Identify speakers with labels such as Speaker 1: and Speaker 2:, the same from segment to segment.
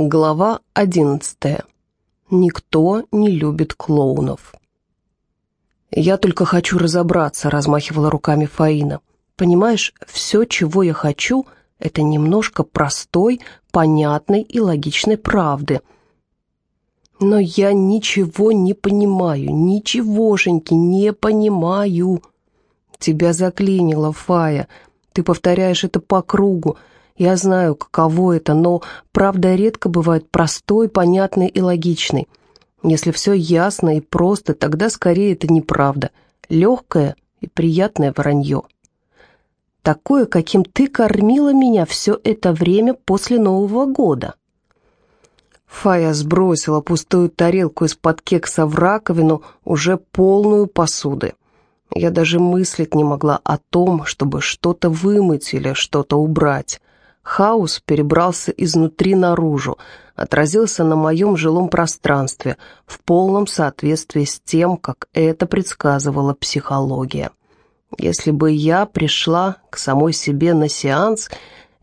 Speaker 1: Глава одиннадцатая. Никто не любит клоунов. «Я только хочу разобраться», — размахивала руками Фаина. «Понимаешь, все, чего я хочу, это немножко простой, понятной и логичной правды. Но я ничего не понимаю, ничегошеньки не понимаю». «Тебя заклинило, Фая. Ты повторяешь это по кругу. Я знаю, каково это, но правда редко бывает простой, понятной и логичной. Если все ясно и просто, тогда скорее это неправда. Легкое и приятное вранье. Такое, каким ты кормила меня все это время после Нового года. Фая сбросила пустую тарелку из-под кекса в раковину, уже полную посуды. Я даже мыслить не могла о том, чтобы что-то вымыть или что-то убрать. Хаос перебрался изнутри наружу, отразился на моем жилом пространстве в полном соответствии с тем, как это предсказывала психология. Если бы я пришла к самой себе на сеанс,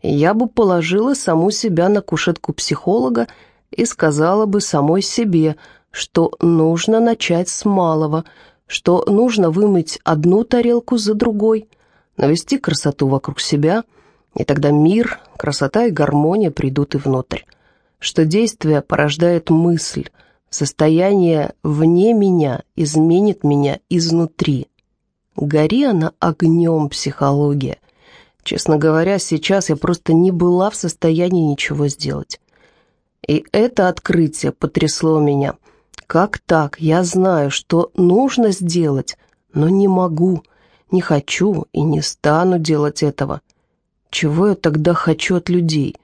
Speaker 1: я бы положила саму себя на кушетку психолога и сказала бы самой себе, что нужно начать с малого, что нужно вымыть одну тарелку за другой, навести красоту вокруг себя – и тогда мир, красота и гармония придут и внутрь. Что действие порождает мысль, состояние вне меня изменит меня изнутри. Гори она огнем, психология. Честно говоря, сейчас я просто не была в состоянии ничего сделать. И это открытие потрясло меня. Как так? Я знаю, что нужно сделать, но не могу, не хочу и не стану делать этого. Чего я тогда хочу от людей?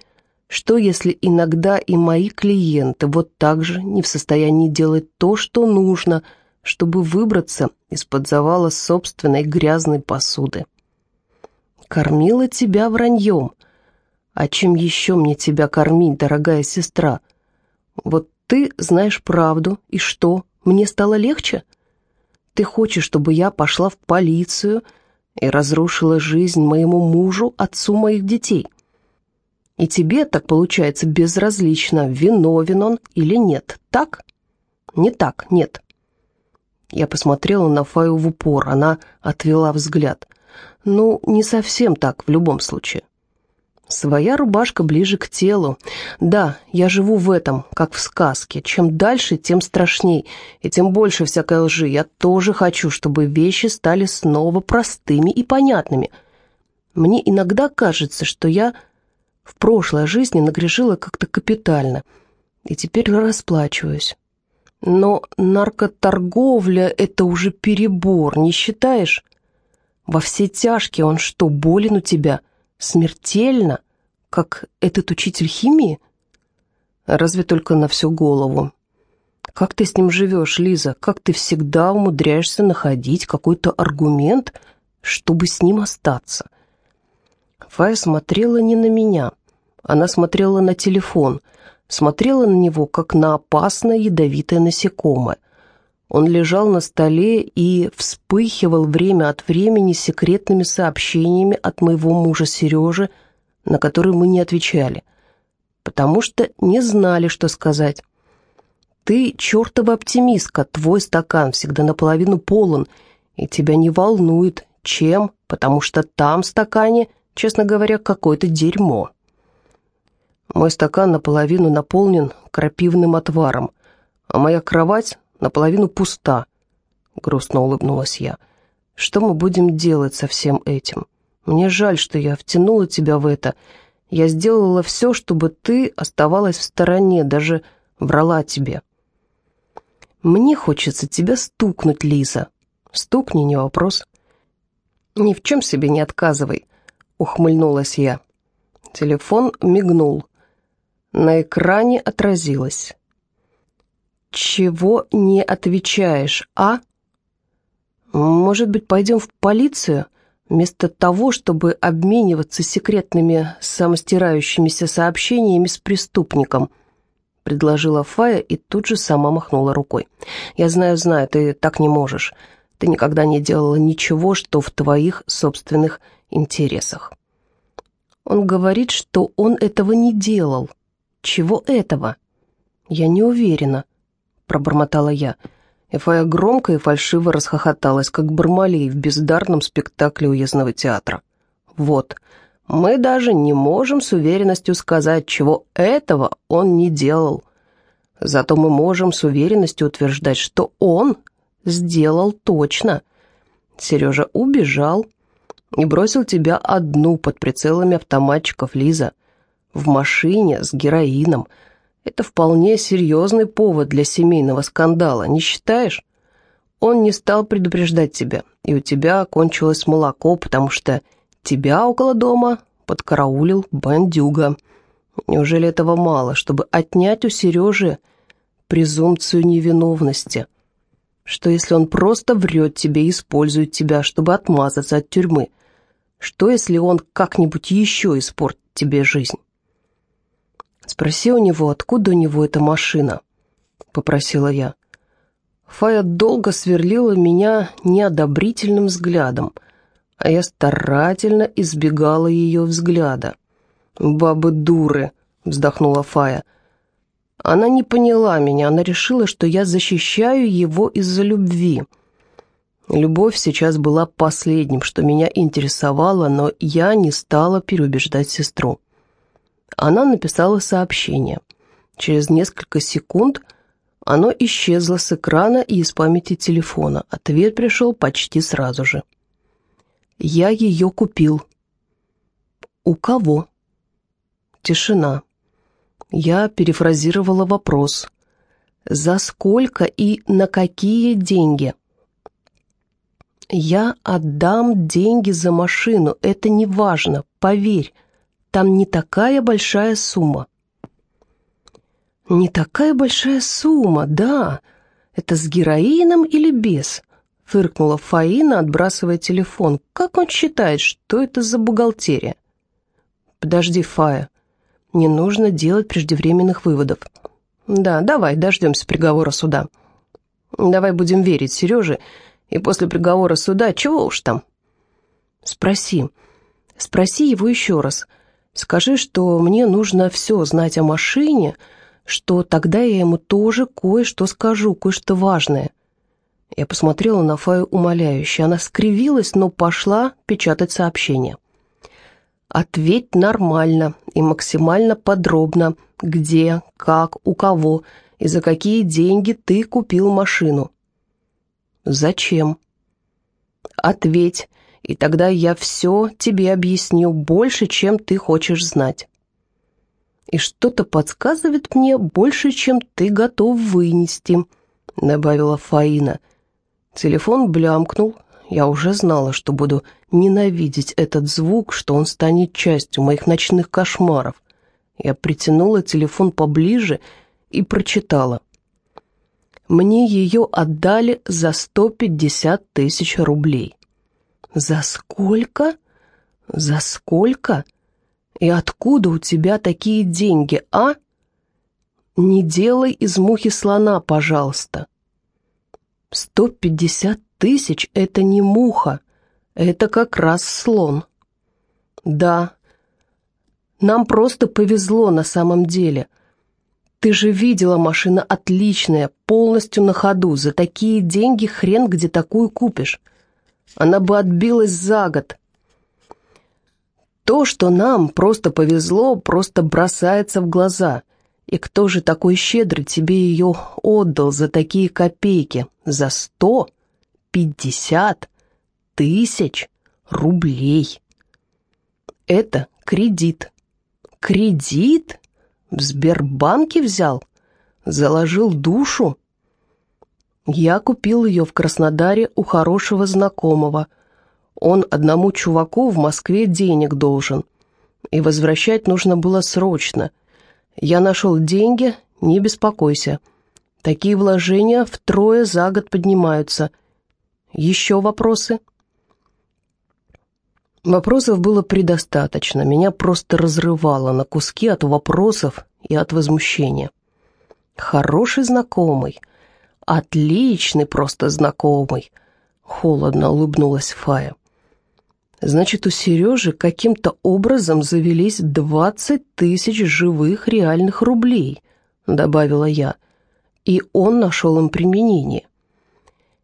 Speaker 1: Что, если иногда и мои клиенты вот так же не в состоянии делать то, что нужно, чтобы выбраться из-под завала собственной грязной посуды? Кормила тебя враньем. А чем еще мне тебя кормить, дорогая сестра? Вот ты знаешь правду, и что, мне стало легче? Ты хочешь, чтобы я пошла в полицию и разрушила жизнь моему мужу, отцу моих детей. И тебе, так получается, безразлично, виновен он или нет, так? Не так, нет. Я посмотрела на Фаю в упор, она отвела взгляд. Ну, не совсем так в любом случае. Своя рубашка ближе к телу. Да, я живу в этом, как в сказке. Чем дальше, тем страшней, и тем больше всякой лжи. Я тоже хочу, чтобы вещи стали снова простыми и понятными. Мне иногда кажется, что я в прошлой жизни нагрешила как-то капитально, и теперь расплачиваюсь. Но наркоторговля — это уже перебор, не считаешь? Во все тяжкие он что, болен у тебя — Смертельно? Как этот учитель химии? Разве только на всю голову. Как ты с ним живешь, Лиза? Как ты всегда умудряешься находить какой-то аргумент, чтобы с ним остаться? Фая смотрела не на меня. Она смотрела на телефон, смотрела на него, как на опасное ядовитое насекомое. Он лежал на столе и вспыхивал время от времени секретными сообщениями от моего мужа Сережи, на которые мы не отвечали, потому что не знали, что сказать. «Ты чертова оптимистка, твой стакан всегда наполовину полон, и тебя не волнует, чем, потому что там в стакане, честно говоря, какое-то дерьмо». Мой стакан наполовину наполнен крапивным отваром, а моя кровать наполовину пуста», — грустно улыбнулась я. «Что мы будем делать со всем этим? Мне жаль, что я втянула тебя в это. Я сделала все, чтобы ты оставалась в стороне, даже врала тебе». «Мне хочется тебя стукнуть, Лиза». «Стукни, не вопрос». «Ни в чем себе не отказывай», — ухмыльнулась я. Телефон мигнул. На экране отразилось. «Чего не отвечаешь, а?» «Может быть, пойдем в полицию?» Вместо того, чтобы обмениваться секретными самостирающимися сообщениями с преступником, предложила Фая и тут же сама махнула рукой. «Я знаю, знаю, ты так не можешь. Ты никогда не делала ничего, что в твоих собственных интересах». Он говорит, что он этого не делал. чего этого?» «Я не уверена», — пробормотала я. И Фая громко и фальшиво расхохоталась, как Бармалей в бездарном спектакле уездного театра. «Вот, мы даже не можем с уверенностью сказать, чего этого он не делал. Зато мы можем с уверенностью утверждать, что он сделал точно. Сережа убежал и бросил тебя одну под прицелами автоматчиков Лиза в машине с героином. Это вполне серьезный повод для семейного скандала, не считаешь? Он не стал предупреждать тебя, и у тебя кончилось молоко, потому что тебя около дома подкараулил бандюга. Неужели этого мало, чтобы отнять у Сережи презумпцию невиновности? Что если он просто врет тебе и использует тебя, чтобы отмазаться от тюрьмы? Что если он как-нибудь еще испортит тебе жизнь? «Спроси у него, откуда у него эта машина», — попросила я. Фая долго сверлила меня неодобрительным взглядом, а я старательно избегала ее взгляда. «Бабы дуры», — вздохнула Фая. Она не поняла меня, она решила, что я защищаю его из-за любви. Любовь сейчас была последним, что меня интересовало, но я не стала переубеждать сестру. Она написала сообщение. Через несколько секунд оно исчезло с экрана и из памяти телефона. Ответ пришел почти сразу же. «Я ее купил». «У кого?» Тишина. Я перефразировала вопрос. «За сколько и на какие деньги?» «Я отдам деньги за машину, это не важно, поверь. Там не такая большая сумма». «Не такая большая сумма, да. Это с героином или без?» Фыркнула Фаина, отбрасывая телефон. «Как он считает, что это за бухгалтерия?» «Подожди, Фая. Не нужно делать преждевременных выводов. Да, давай, дождемся приговора суда. Давай будем верить Сереже, и после приговора суда чего уж там? Спроси. Спроси его еще раз. Скажи, что мне нужно все знать о машине, что тогда я ему тоже кое-что скажу, кое-что важное. Я посмотрела на Фаю умоляюще. Она скривилась, но пошла печатать сообщение. Ответь нормально и максимально подробно, где, как, у кого и за какие деньги ты купил машину. Зачем? Ответь, и тогда я все тебе объясню больше, чем ты хочешь знать. И что-то подсказывает мне больше, чем ты готов вынести, добавила Фаина. Телефон блямкнул, я уже знала, что буду ненавидеть этот звук, что он станет частью моих ночных кошмаров. Я притянула телефон поближе и прочитала. Мне ее отдали за 150 тысяч рублей. За сколько? За сколько? И откуда у тебя такие деньги, а? Не делай из мухи слона, пожалуйста. Сто пятьдесят тысяч — это не муха, это как раз слон. Да, нам просто повезло на самом деле. Ты же видела, машина отличная, полностью на ходу. За такие деньги хрен где такую купишь. Она бы отбилась за год. То, что нам просто повезло, просто бросается в глаза. И кто же такой щедрый тебе ее отдал за такие копейки? За сто? пятьдесят тысяч рублей. Это кредит. Кредит? В Сбербанке взял? Заложил душу? Я купил ее в Краснодаре у хорошего знакомого. Он одному чуваку в Москве денег должен. И возвращать нужно было срочно. Я нашел деньги, не беспокойся. Такие вложения втрое за год поднимаются – еще вопросы?» Вопросов было предостаточно, меня просто разрывало на куски от вопросов и от возмущения. «Хороший знакомый, отличный просто знакомый», — холодно улыбнулась Фая. Значит, у Сережи каким-то образом завелись двадцать тысяч живых реальных рублей, добавила я, и он нашел им применение.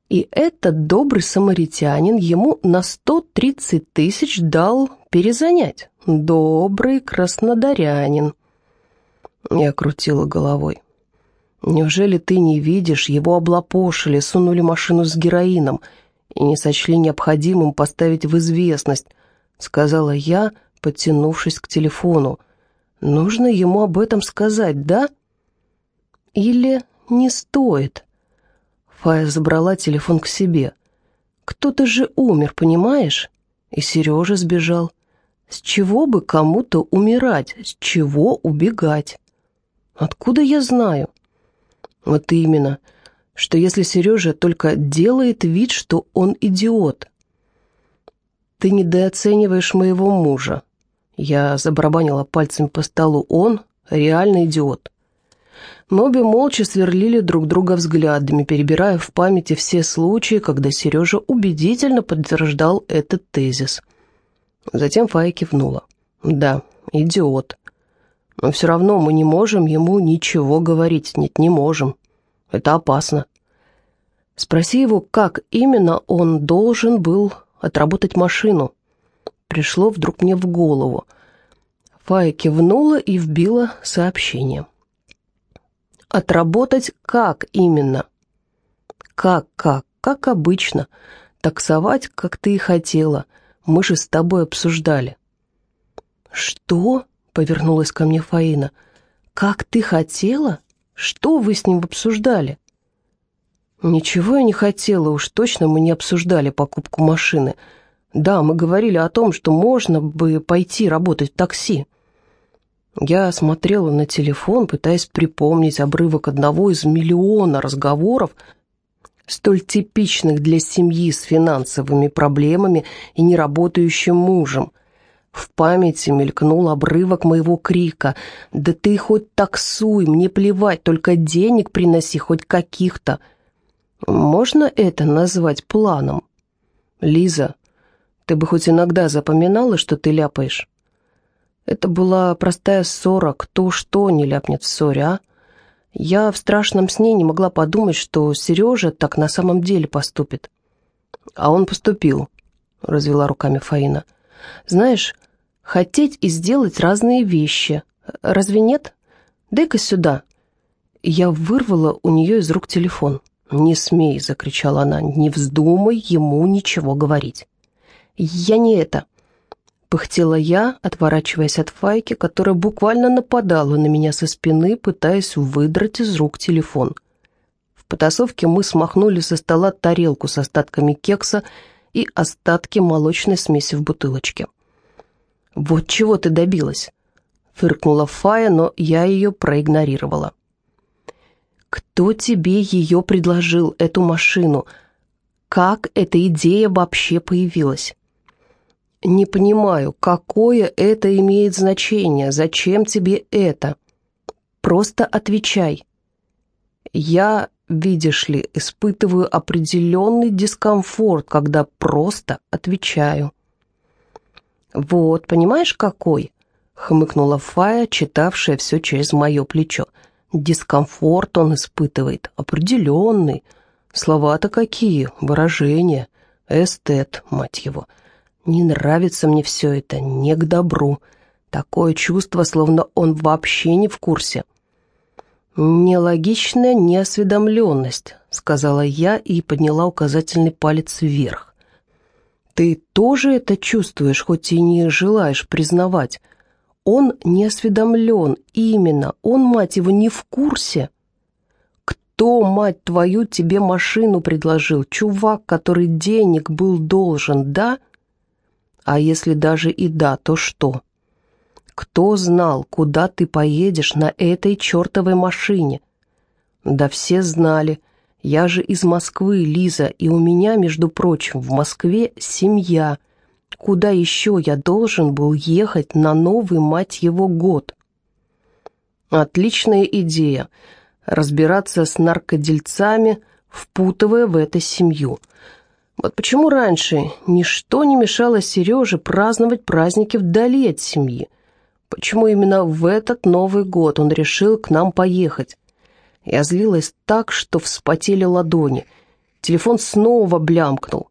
Speaker 1: И этот добрый самаритянин ему на сто тридцать тысяч дал перезанять. Добрый краснодарянин. Я крутила головой. Неужели ты не видишь, его облапошили, сунули машину с героином и не сочли необходимым поставить в известность, сказала я, подтянувшись к телефону. Нужно ему об этом сказать, да? Или не стоит? Фая забрала телефон к себе. Кто-то же умер, понимаешь? И Сережа сбежал. С чего бы кому-то умирать? С чего убегать? Откуда я знаю? Вот именно, что если Сережа только делает вид, что он идиот. Ты недооцениваешь моего мужа. Я забарабанила пальцами по столу. Он реально идиот. Мы обе молча сверлили друг друга взглядами, перебирая в памяти все случаи, когда Сережа убедительно подтверждал этот тезис. Затем Фая кивнула. «Да, идиот но все равно мы не можем ему ничего говорить. Нет, не можем. Это опасно. Спроси его, как именно он должен был отработать машину. Пришло вдруг мне в голову. Фая кивнула и вбила сообщение. «Отработать как именно?» «Как-как? Как обычно. Таксовать, как ты и хотела. Мы же с тобой обсуждали». «Что?» Повернулась ко мне Фаина. «Как ты хотела? Что вы с ним обсуждали?» «Ничего я не хотела, уж точно мы не обсуждали покупку машины. Да, мы говорили о том, что можно бы пойти работать в такси». Я смотрела на телефон, пытаясь припомнить обрывок одного из миллиона разговоров, столь типичных для семьи с финансовыми проблемами и неработающим мужем. В памяти мелькнул обрывок моего крика. «Да ты хоть таксуй, мне плевать, только денег приноси хоть каких-то». Можно это назвать планом? Лиза, ты бы хоть иногда запоминала, что ты ляпаешь? Это была простая ссора, кто что не ляпнет в ссоре, а? Я в страшном сне не могла подумать, что Сережа так на самом деле поступит. А он поступил, развела руками Фаина. Знаешь, хотеть и сделать разные вещи. Разве нет? Дай-ка сюда. Я вырвала у нее из рук телефон. «Не смей!» — закричала она. «Не вздумай ему ничего говорить!» «Я не это!» — пыхтела я, отворачиваясь от Файки, которая буквально нападала на меня со спины, пытаясь выдрать из рук телефон. В потасовке мы смахнули со стола тарелку с остатками кекса и остатки молочной смеси в бутылочке. «Вот чего ты добилась?» — фыркнула Фая, но я ее проигнорировала. «Кто тебе ее предложил, эту машину? Как эта идея вообще появилась?» «Не понимаю, какое это имеет значение? Зачем тебе это?» «Просто отвечай». «Я, видишь ли, испытываю определенный дискомфорт, когда просто отвечаю». «Вот, понимаешь, какой?» — хмыкнула Фая, читавшая все через мое плечо. «Дискомфорт он испытывает, определенный. Слова-то какие, выражения. Эстет, мать его. Не нравится мне все это, не к добру. Такое чувство, словно он вообще не в курсе». «Нелогичная неосведомленность», — сказала я и подняла указательный палец вверх. Ты тоже это чувствуешь, хоть и не желаешь признавать. Он не осведомлен, именно, он, мать его, не в курсе. Кто, мать твою, тебе машину предложил? Чувак, который денег был должен, да? А если даже и да, то что? Кто знал, куда ты поедешь на этой чертовой машине? Да все знали, я же из Москвы, Лиза, и у меня, между прочим, в Москве семья. Куда еще я должен был ехать на новый, мать его, год? Отличная идея. Разбираться с наркодельцами, впутывая в это семью. Вот почему раньше ничто не мешало Сереже праздновать праздники вдали от семьи? Почему именно в этот Новый год он решил к нам поехать? Я злилась так, что вспотели ладони. Телефон снова блямкнул.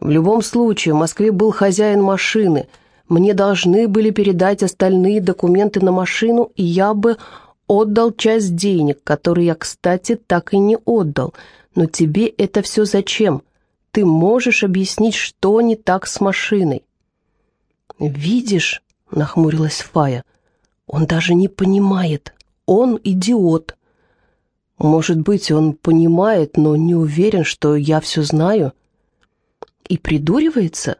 Speaker 1: В любом случае, в Москве был хозяин машины. Мне должны были передать остальные документы на машину, и я бы отдал часть денег, которые я, кстати, так и не отдал. Но тебе это все зачем? Ты можешь объяснить, что не так с машиной?» «Видишь?» — нахмурилась Фая. «Он даже не понимает. Он идиот». «Может быть, он понимает, но не уверен, что я все знаю?» «И придуривается?»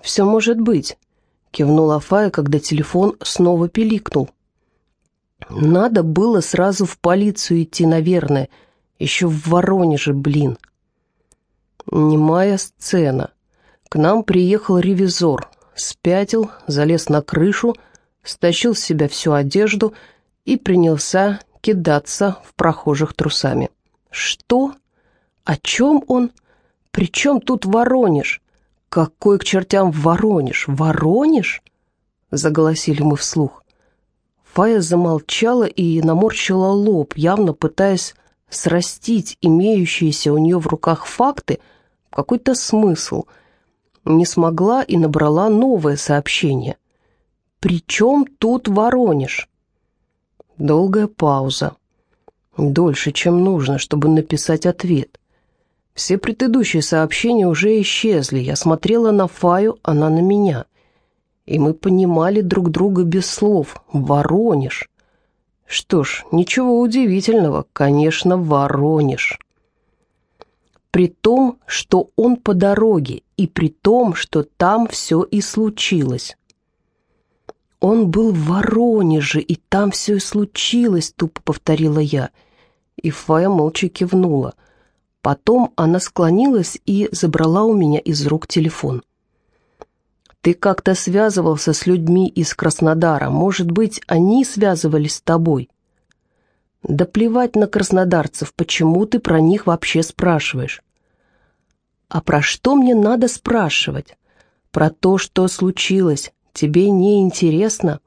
Speaker 1: «Все может быть», — кивнула Фая, когда телефон снова пиликнул. «Надо было сразу в полицию идти, наверное. Еще в Воронеже, блин». Немая сцена. К нам приехал ревизор, спятил, залез на крышу, стащил с себя всю одежду и принялся кидаться в прохожих трусами. «Что? О чем он? Причем тут Воронеж? Какой к чертям Воронеж? Воронеж?» Заголосили мы вслух. Фая замолчала и наморщила лоб, явно пытаясь срастить имеющиеся у нее в руках факты – какой-то смысл. Не смогла и набрала новое сообщение. «Причем тут Воронеж?» Долгая пауза. Дольше, чем нужно, чтобы написать ответ. Все предыдущие сообщения уже исчезли. Я смотрела на Фаю, она на меня. И мы понимали друг друга без слов. Воронеж. Что ж, ничего удивительного, конечно, Воронеж при том, что он по дороге, и при том, что там все и случилось. «Он был в Воронеже, и там все и случилось», — тупо повторила я. И Фая молча кивнула. Потом она склонилась и забрала у меня из рук телефон. «Ты как-то связывался с людьми из Краснодара. Может быть, они связывались с тобой?» Да плевать на краснодарцев, почему ты про них вообще спрашиваешь? А про что мне надо спрашивать? Про то, что случилось. Тебе не интересно?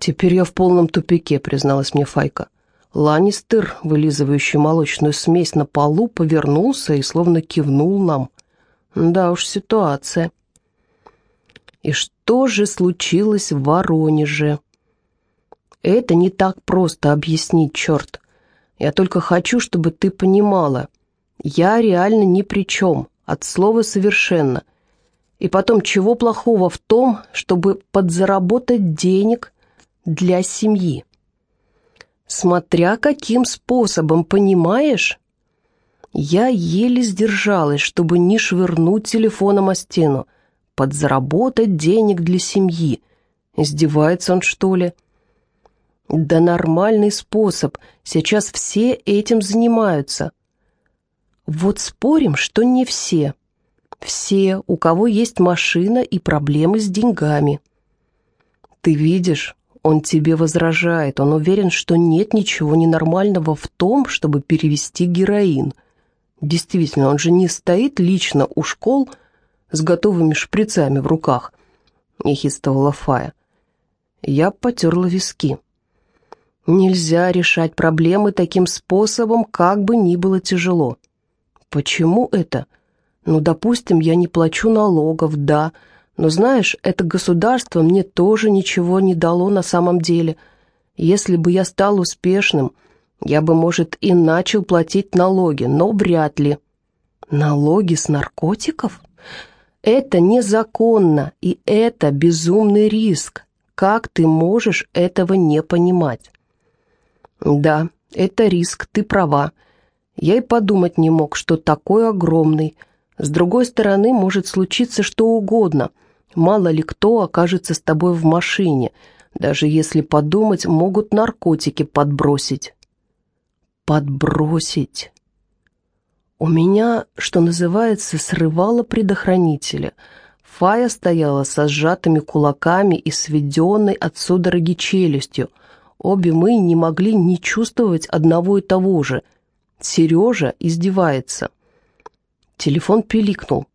Speaker 1: Теперь я в полном тупике, призналась мне Файка. Ланнистер, вылизывающий молочную смесь на полу, повернулся и словно кивнул нам. Да уж, ситуация. И что же случилось в Воронеже? Это не так просто объяснить, черт. Я только хочу, чтобы ты понимала. Я реально ни при чем, от слова совершенно. И потом, чего плохого в том, чтобы подзаработать денег для семьи? Смотря каким способом, понимаешь? Я еле сдержалась, чтобы не швырнуть телефоном о стену. Подзаработать денег для семьи. Издевается он, что ли? — да нормальный способ. Сейчас все этим занимаются. Вот спорим, что не все. Все, у кого есть машина и проблемы с деньгами. Ты видишь, он тебе возражает. Он уверен, что нет ничего ненормального в том, чтобы перевести героин. Действительно, он же не стоит лично у школ с готовыми шприцами в руках, нехистовала Фая. Я потерла виски. Нельзя решать проблемы таким способом, как бы ни было тяжело. Почему это? Ну, допустим, я не плачу налогов, да, но знаешь, это государство мне тоже ничего не дало на самом деле. Если бы я стал успешным, я бы, может, и начал платить налоги, но вряд ли. Налоги с наркотиков? Это незаконно, и это безумный риск. Как ты можешь этого не понимать? «Да, это риск, ты права. Я и подумать не мог, что такой огромный. С другой стороны, может случиться что угодно. Мало ли кто окажется с тобой в машине. Даже если подумать, могут наркотики подбросить». «Подбросить?» У меня, что называется, срывало предохранители. Фая стояла со сжатыми кулаками и сведенной от судороги челюстью, Обе мы не могли не чувствовать одного и того же. Сережа издевается. Телефон пиликнул.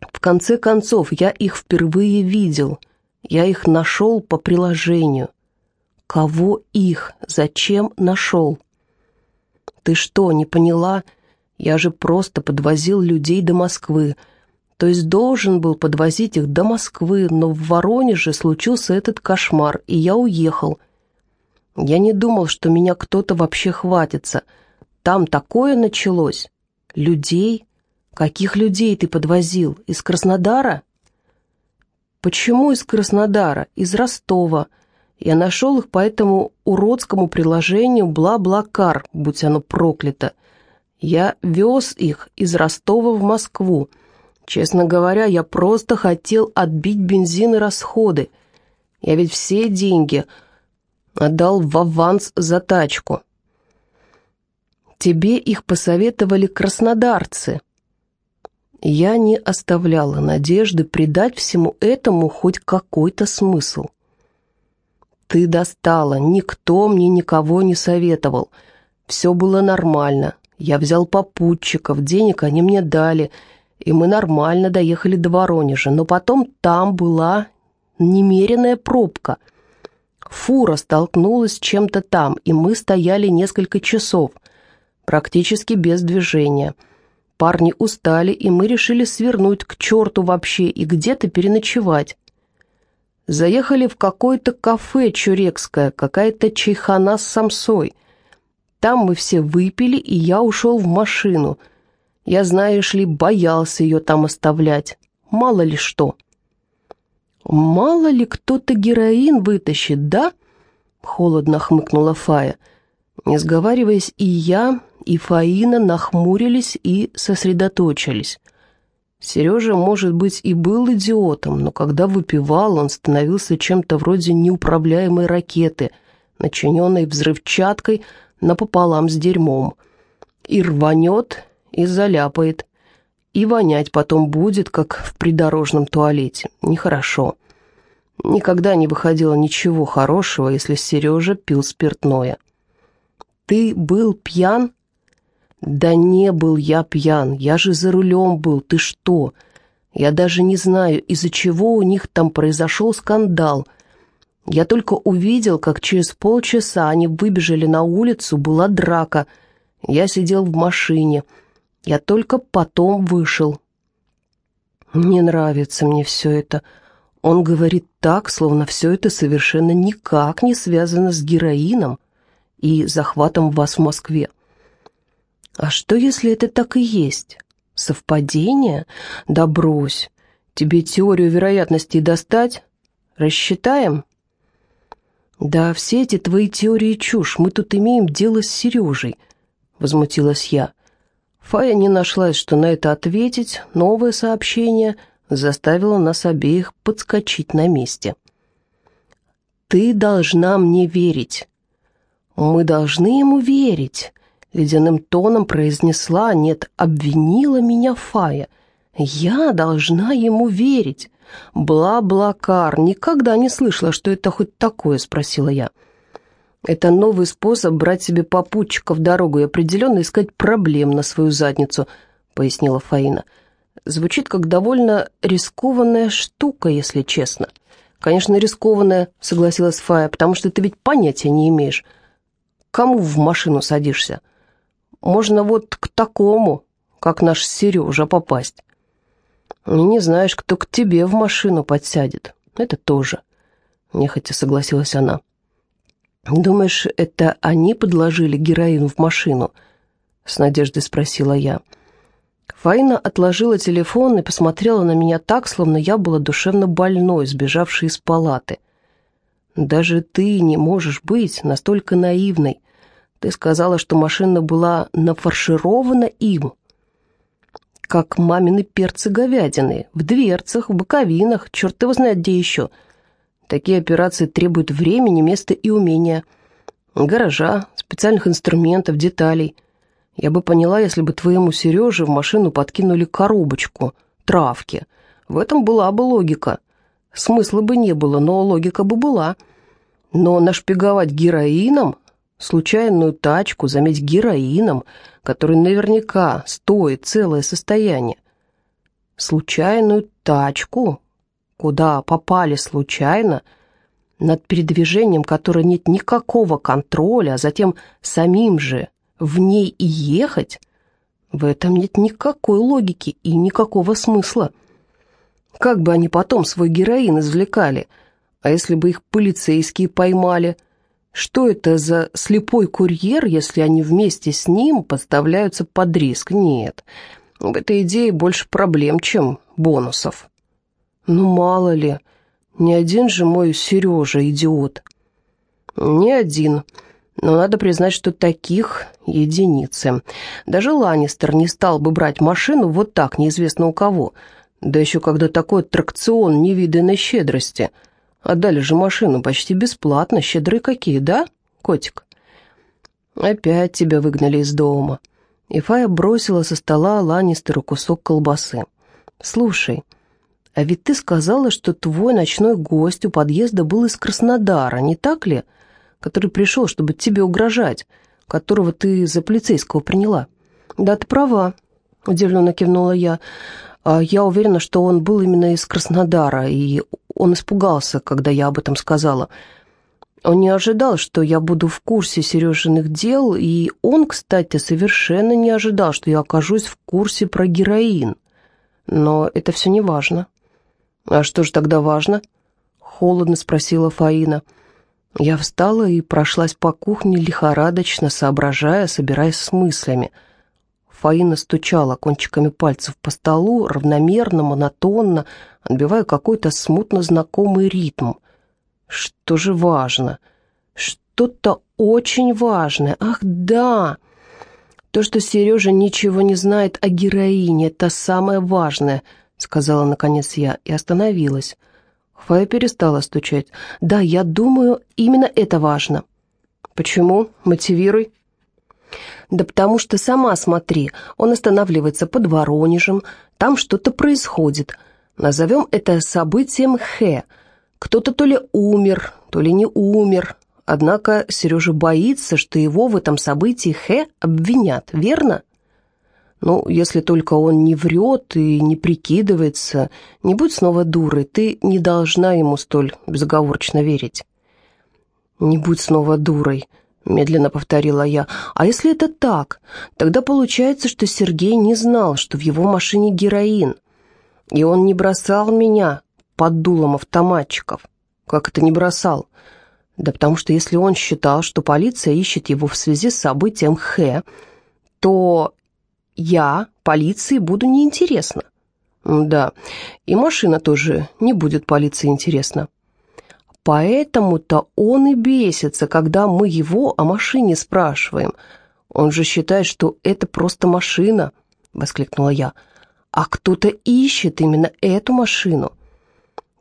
Speaker 1: В конце концов, я их впервые видел. Я их нашел по приложению. Кого их? Зачем нашел? Ты что, не поняла? Я же просто подвозил людей до Москвы. То есть должен был подвозить их до Москвы, но в Воронеже случился этот кошмар, и я уехал. Я не думал, что меня кто-то вообще хватится. Там такое началось. Людей? Каких людей ты подвозил? Из Краснодара? Почему из Краснодара? Из Ростова. Я нашел их по этому уродскому приложению «Бла-Бла-Кар», будь оно проклято. Я вез их из Ростова в Москву. Честно говоря, я просто хотел отбить бензин и расходы. Я ведь все деньги отдал в аванс за тачку. Тебе их посоветовали краснодарцы. Я не оставляла надежды придать всему этому хоть какой-то смысл. Ты достала, никто мне никого не советовал. Все было нормально. Я взял попутчиков, денег они мне дали, и мы нормально доехали до Воронежа. Но потом там была немеренная пробка — Фура столкнулась с чем-то там, и мы стояли несколько часов, практически без движения. Парни устали, и мы решили свернуть к черту вообще и где-то переночевать. Заехали в какое-то кафе чурекское, какая-то чайхана с самсой. Там мы все выпили, и я ушел в машину. Я, знаешь ли, боялся ее там оставлять. Мало ли что. «Мало ли кто-то героин вытащит, да?» — холодно хмыкнула Фая. Не сговариваясь, и я, и Фаина нахмурились и сосредоточились. Сережа, может быть, и был идиотом, но когда выпивал, он становился чем-то вроде неуправляемой ракеты, начиненной взрывчаткой напополам с дерьмом. И рванет, и заляпает. И вонять потом будет, как в придорожном туалете. Нехорошо. Никогда не выходило ничего хорошего, если Сережа пил спиртное. «Ты был пьян?» «Да не был я пьян, я же за рулем был, ты что?» «Я даже не знаю, из-за чего у них там произошел скандал. Я только увидел, как через полчаса они выбежали на улицу, была драка. Я сидел в машине». Я только потом вышел. Не нравится мне все это. Он говорит так, словно все это совершенно никак не связано с героином и захватом вас в Москве. А что, если это так и есть? Совпадение? Да брось. Тебе теорию вероятностей достать? Рассчитаем? Да все эти твои теории чушь. Мы тут имеем дело с Сережей, возмутилась я. Фая не нашлась, что на это ответить, новое сообщение заставило нас обеих подскочить на месте. «Ты должна мне верить». «Мы должны ему верить», — ледяным тоном произнесла, нет, обвинила меня Фая. «Я должна ему верить». «Бла-блакар, никогда не слышала, что это хоть такое?» — спросила я. Это новый способ брать себе попутчика в дорогу и определенно искать проблем на свою задницу», — пояснила Фаина. «Звучит как довольно рискованная штука, если честно». «Конечно, рискованная», — согласилась Фая, «потому что ты ведь понятия не имеешь. Кому в машину садишься? Можно вот к такому, как наш Сережа, попасть. И не знаешь, кто к тебе в машину подсядет. Это тоже», — нехотя согласилась она. «Думаешь, это они подложили героин в машину?» — с надеждой спросила я. Фаина отложила телефон и посмотрела на меня так, словно я была душевно больной, сбежавшей из палаты. «Даже ты не можешь быть настолько наивной. Ты сказала, что машина была нафарширована им, как мамины перцы говядины, в дверцах, в боковинах, черт его знает где еще». Такие операции требуют времени, места и умения. Гаража, специальных инструментов, деталей. Я бы поняла, если бы твоему Сереже в машину подкинули коробочку, травки. В этом была бы логика. Смысла бы не было, но логика бы была. Но нашпиговать героином Случайную тачку, заметь, героином, который наверняка стоит целое состояние. Случайную тачку, куда попали случайно, над передвижением которое нет никакого контроля, а затем самим же в ней и ехать, в этом нет никакой логики и никакого смысла. Как бы они потом свой героин извлекали? А если бы их полицейские поймали? Что это за слепой курьер, если они вместе с ним подставляются под риск? Нет, в этой идее больше проблем, чем бонусов. Ну, мало ли, не один же мой Сережа идиот. Не один, но надо признать, что таких единицы. Даже Ланнистер не стал бы брать машину вот так, неизвестно у кого – да еще когда такой аттракцион невиданной щедрости. Отдали же машину почти бесплатно, щедры какие, да, котик? Опять тебя выгнали из дома. И Фая бросила со стола Ланнистеру кусок колбасы. «Слушай, а ведь ты сказала, что твой ночной гость у подъезда был из Краснодара, не так ли? Который пришел, чтобы тебе угрожать, которого ты за полицейского приняла». «Да, ты права», — удивленно кивнула я. А я уверена, что он был именно из Краснодара, и он испугался, когда я об этом сказала. Он не ожидал, что я буду в курсе Сережиных дел, и он, кстати, совершенно не ожидал, что я окажусь в курсе про героин. Но это все не важно. «А что же тогда важно?» — холодно спросила Фаина. Я встала и прошлась по кухне лихорадочно, соображая, собираясь с мыслями — Фаина стучала кончиками пальцев по столу, равномерно, монотонно, отбивая какой-то смутно знакомый ритм. Что же важно? Что-то очень важное. Ах, да! То, что Сережа ничего не знает о героине, это самое важное, сказала наконец я и остановилась. Фая перестала стучать. Да, я думаю, именно это важно. Почему? Мотивируй. Да потому что сама смотри, он останавливается под Воронежем, там что-то происходит. Назовем это событием Х. Кто-то то ли умер, то ли не умер. Однако Сережа боится, что его в этом событии Х обвинят, верно? Ну, если только он не врет и не прикидывается, не будь снова дурой, ты не должна ему столь безоговорочно верить. «Не будь снова дурой», медленно повторила я. «А если это так, тогда получается, что Сергей не знал, что в его машине героин, и он не бросал меня под дулом автоматчиков. Как это не бросал? Да потому что если он считал, что полиция ищет его в связи с событием Х, то я полиции буду неинтересна. Да, и машина тоже не будет полиции интересна. Поэтому-то он и бесится, когда мы его о машине спрашиваем. Он же считает, что это просто машина, воскликнула я. А кто-то ищет именно эту машину.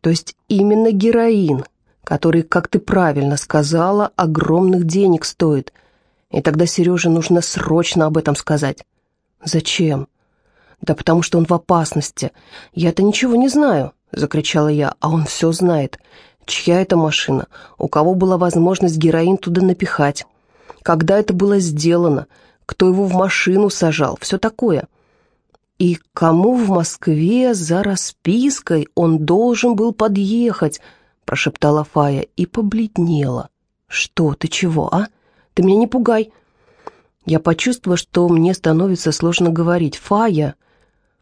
Speaker 1: То есть именно героин, который, как ты правильно сказала, огромных денег стоит. И тогда Сереже нужно срочно об этом сказать. Зачем? Да потому что он в опасности. Я-то ничего не знаю, закричала я, а он все знает чья это машина, у кого была возможность героин туда напихать, когда это было сделано, кто его в машину сажал, все такое. И кому в Москве за распиской он должен был подъехать, прошептала Фая и побледнела. «Что, ты чего, а? Ты меня не пугай!» Я почувствовала, что мне становится сложно говорить. «Фая,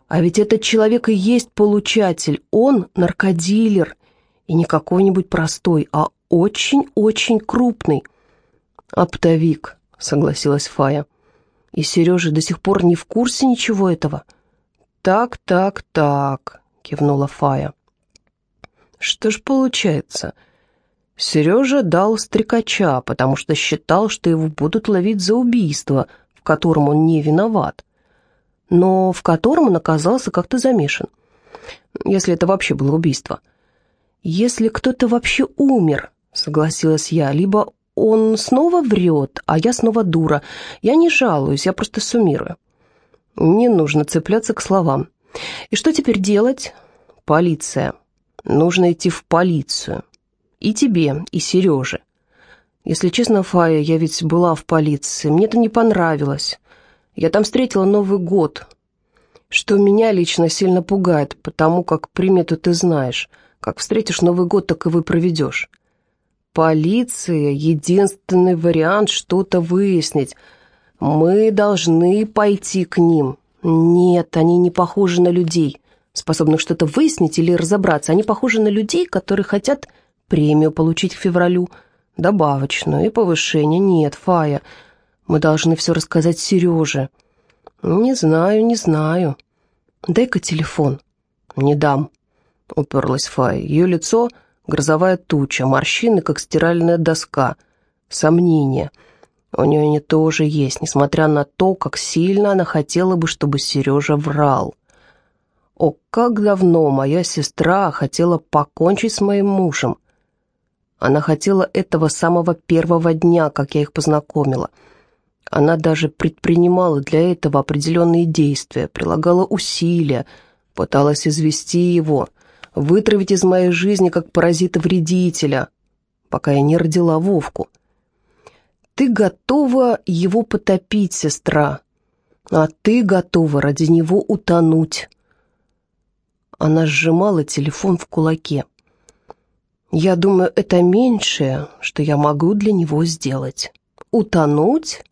Speaker 1: а ведь этот человек и есть получатель, он наркодилер, и не какой-нибудь простой, а очень-очень крупный. «Оптовик», — согласилась Фая. «И Сережа до сих пор не в курсе ничего этого?» «Так, так, так», — кивнула Фая. «Что ж получается?» Сережа дал стрекача, потому что считал, что его будут ловить за убийство, в котором он не виноват, но в котором он оказался как-то замешан, если это вообще было убийство. «Если кто-то вообще умер», — согласилась я, «либо он снова врет, а я снова дура. Я не жалуюсь, я просто суммирую». Не нужно цепляться к словам. «И что теперь делать?» «Полиция. Нужно идти в полицию. И тебе, и Сереже. Если честно, Фая, я ведь была в полиции, мне это не понравилось. Я там встретила Новый год, что меня лично сильно пугает, потому как примету ты знаешь. Как встретишь Новый год, так и вы проведешь. Полиция — единственный вариант что-то выяснить. Мы должны пойти к ним. Нет, они не похожи на людей, способных что-то выяснить или разобраться. Они похожи на людей, которые хотят премию получить к февралю — добавочную и повышение. Нет, Фая, мы должны все рассказать Сереже. Не знаю, не знаю. Дай-ка телефон. Не дам, уперлась Фая. Ее лицо — грозовая туча, морщины, как стиральная доска. Сомнения. У нее они тоже есть, несмотря на то, как сильно она хотела бы, чтобы Сережа врал. О, как давно моя сестра хотела покончить с моим мужем. Она хотела этого самого первого дня, как я их познакомила. Она даже предпринимала для этого определенные действия, прилагала усилия, пыталась извести его, вытравить из моей жизни как паразита-вредителя, пока я не родила Вовку. Ты готова его потопить, сестра, а ты готова ради него утонуть. Она сжимала телефон в кулаке. Я думаю, это меньшее, что я могу для него сделать. Утонуть?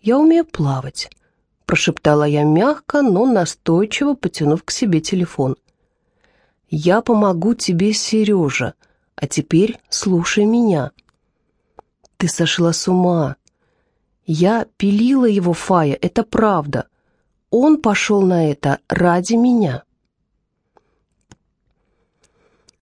Speaker 1: Я умею плавать, прошептала я мягко, но настойчиво потянув к себе телефон. Я помогу тебе, Сережа, а теперь слушай меня. Ты сошла с ума. Я пилила его, Фая, это правда. Он пошел на это ради меня.